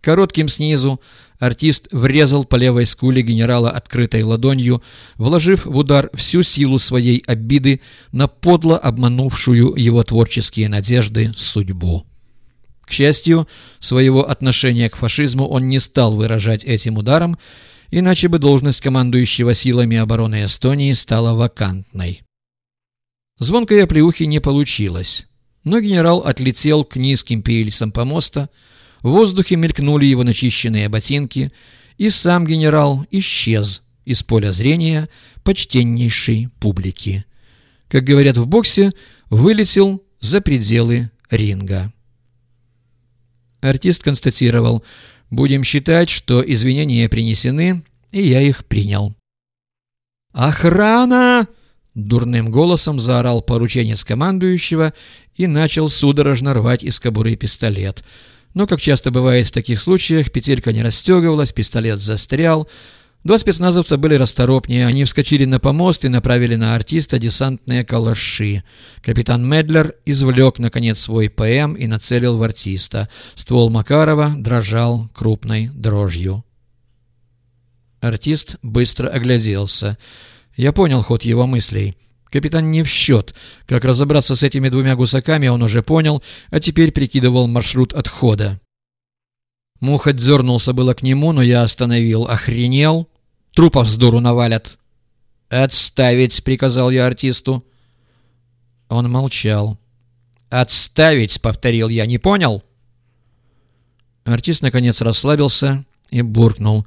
Коротким снизу артист врезал по левой скуле генерала открытой ладонью, вложив в удар всю силу своей обиды на подло обманувшую его творческие надежды судьбу. К счастью, своего отношения к фашизму он не стал выражать этим ударом, иначе бы должность командующего силами обороны Эстонии стала вакантной. Звонкой оплеухи не получилось, но генерал отлетел к низким перильцам помоста, в воздухе мелькнули его начищенные ботинки, и сам генерал исчез из поля зрения почтеннейшей публики. Как говорят в боксе, вылетел за пределы ринга. Артист констатировал, будем считать, что извинения принесены, и я их принял. «Охрана!» — дурным голосом заорал порученец командующего и начал судорожно рвать из кобуры пистолет — но, как часто бывает в таких случаях, петелька не расстегивалась, пистолет застрял. Два спецназовца были расторопнее, они вскочили на помост и направили на артиста десантные калаши. Капитан Медлер извлек, наконец, свой ПМ и нацелил в артиста. Ствол Макарова дрожал крупной дрожью. Артист быстро огляделся. Я понял ход его мыслей. Капитан не в счет. Как разобраться с этими двумя гусаками, он уже понял, а теперь прикидывал маршрут отхода. Муха дернулся было к нему, но я остановил. Охренел? Трупов с дуру навалят. «Отставить!» — приказал я артисту. Он молчал. «Отставить!» — повторил я. «Не понял?» Артист, наконец, расслабился и буркнул.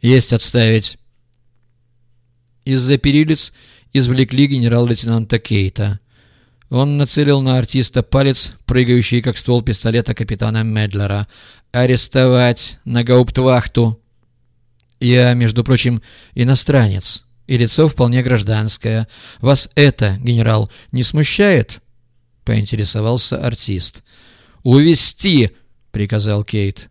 «Есть отставить!» Из-за перилиц извлекли генерал-лейтенанта Кейта. Он нацелил на артиста палец, прыгающий как ствол пистолета капитана Медлера. «Арестовать! На гауптвахту!» «Я, между прочим, иностранец, и лицо вполне гражданское. Вас это, генерал, не смущает?» — поинтересовался артист. «Увести!» — приказал Кейт.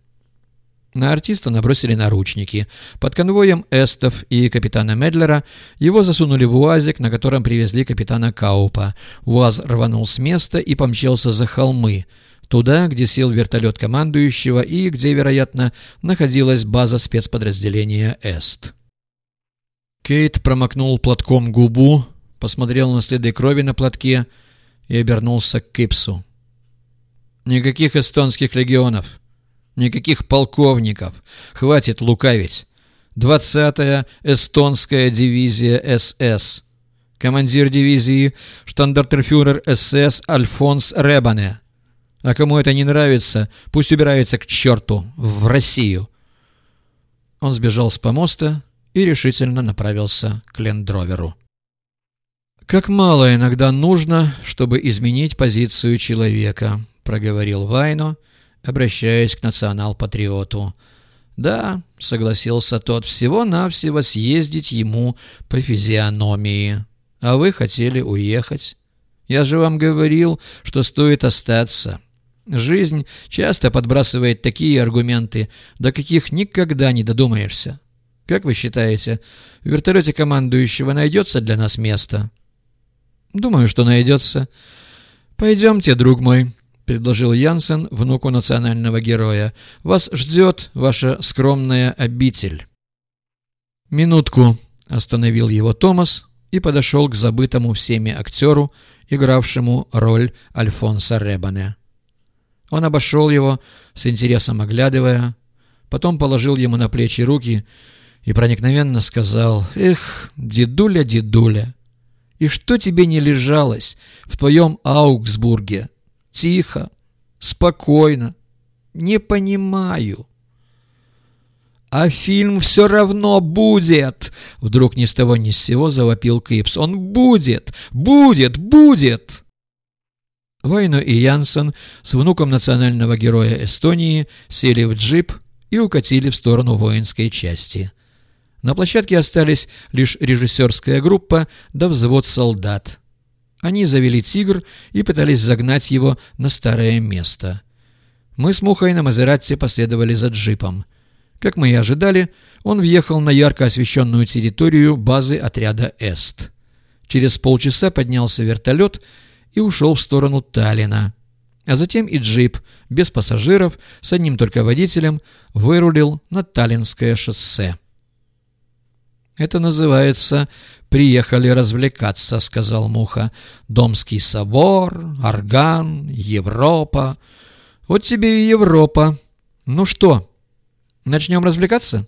На артиста набросили наручники. Под конвоем эстов и капитана Медлера его засунули в УАЗик, на котором привезли капитана Каупа. УАЗ рванул с места и помчался за холмы, туда, где сел вертолет командующего и где, вероятно, находилась база спецподразделения «Эст». Кейт промокнул платком губу, посмотрел на следы крови на платке и обернулся к Кипсу. «Никаких эстонских легионов». Никаких полковников. Хватит лукавить. Двадцатая эстонская дивизия СС. Командир дивизии штандартенфюрер СС Альфонс Ребане. А кому это не нравится, пусть убирается к черту, в Россию. Он сбежал с помоста и решительно направился к лендроверу. «Как мало иногда нужно, чтобы изменить позицию человека», — проговорил Вайно, — обращаясь к национал-патриоту. «Да», — согласился тот, — «всего-навсего съездить ему по физиономии. А вы хотели уехать. Я же вам говорил, что стоит остаться». Жизнь часто подбрасывает такие аргументы, до каких никогда не додумаешься. Как вы считаете, в вертолете командующего найдется для нас место? Думаю, что найдется. Пойдемте, друг мой. — предложил Янсен, внуку национального героя. «Вас ждет ваша скромная обитель». «Минутку», — остановил его Томас и подошел к забытому всеми актеру, игравшему роль Альфонса Ребане. Он обошел его, с интересом оглядывая, потом положил ему на плечи руки и проникновенно сказал «Эх, дедуля, дедуля, и что тебе не лежалось в твоем Аугсбурге?» Тихо, спокойно. Не понимаю. «А фильм все равно будет!» Вдруг ни с того ни с сего завопил Кипс. «Он будет! Будет! Будет!» Вайно и Янсен с внуком национального героя Эстонии сели в джип и укатили в сторону воинской части. На площадке остались лишь режиссерская группа да взвод солдат. Они завели «Тигр» и пытались загнать его на старое место. Мы с Мухой на Мазератте последовали за джипом. Как мы и ожидали, он въехал на ярко освещенную территорию базы отряда «Эст». Через полчаса поднялся вертолет и ушел в сторону Таллина. а затем и джип, без пассажиров, с одним только водителем, вырулил на Таллинское шоссе. «Это называется «приехали развлекаться», — сказал Муха. «Домский собор, орган, Европа. Вот тебе и Европа. Ну что, начнем развлекаться?»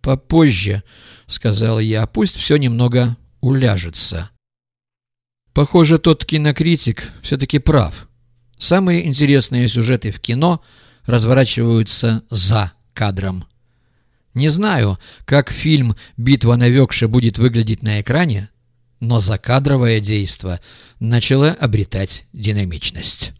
«Попозже», — сказал я, — «пусть все немного уляжется». Похоже, тот кинокритик все-таки прав. Самые интересные сюжеты в кино разворачиваются за кадром. Не знаю, как фильм «Битва на Векше» будет выглядеть на экране, но закадровое действо начало обретать динамичность.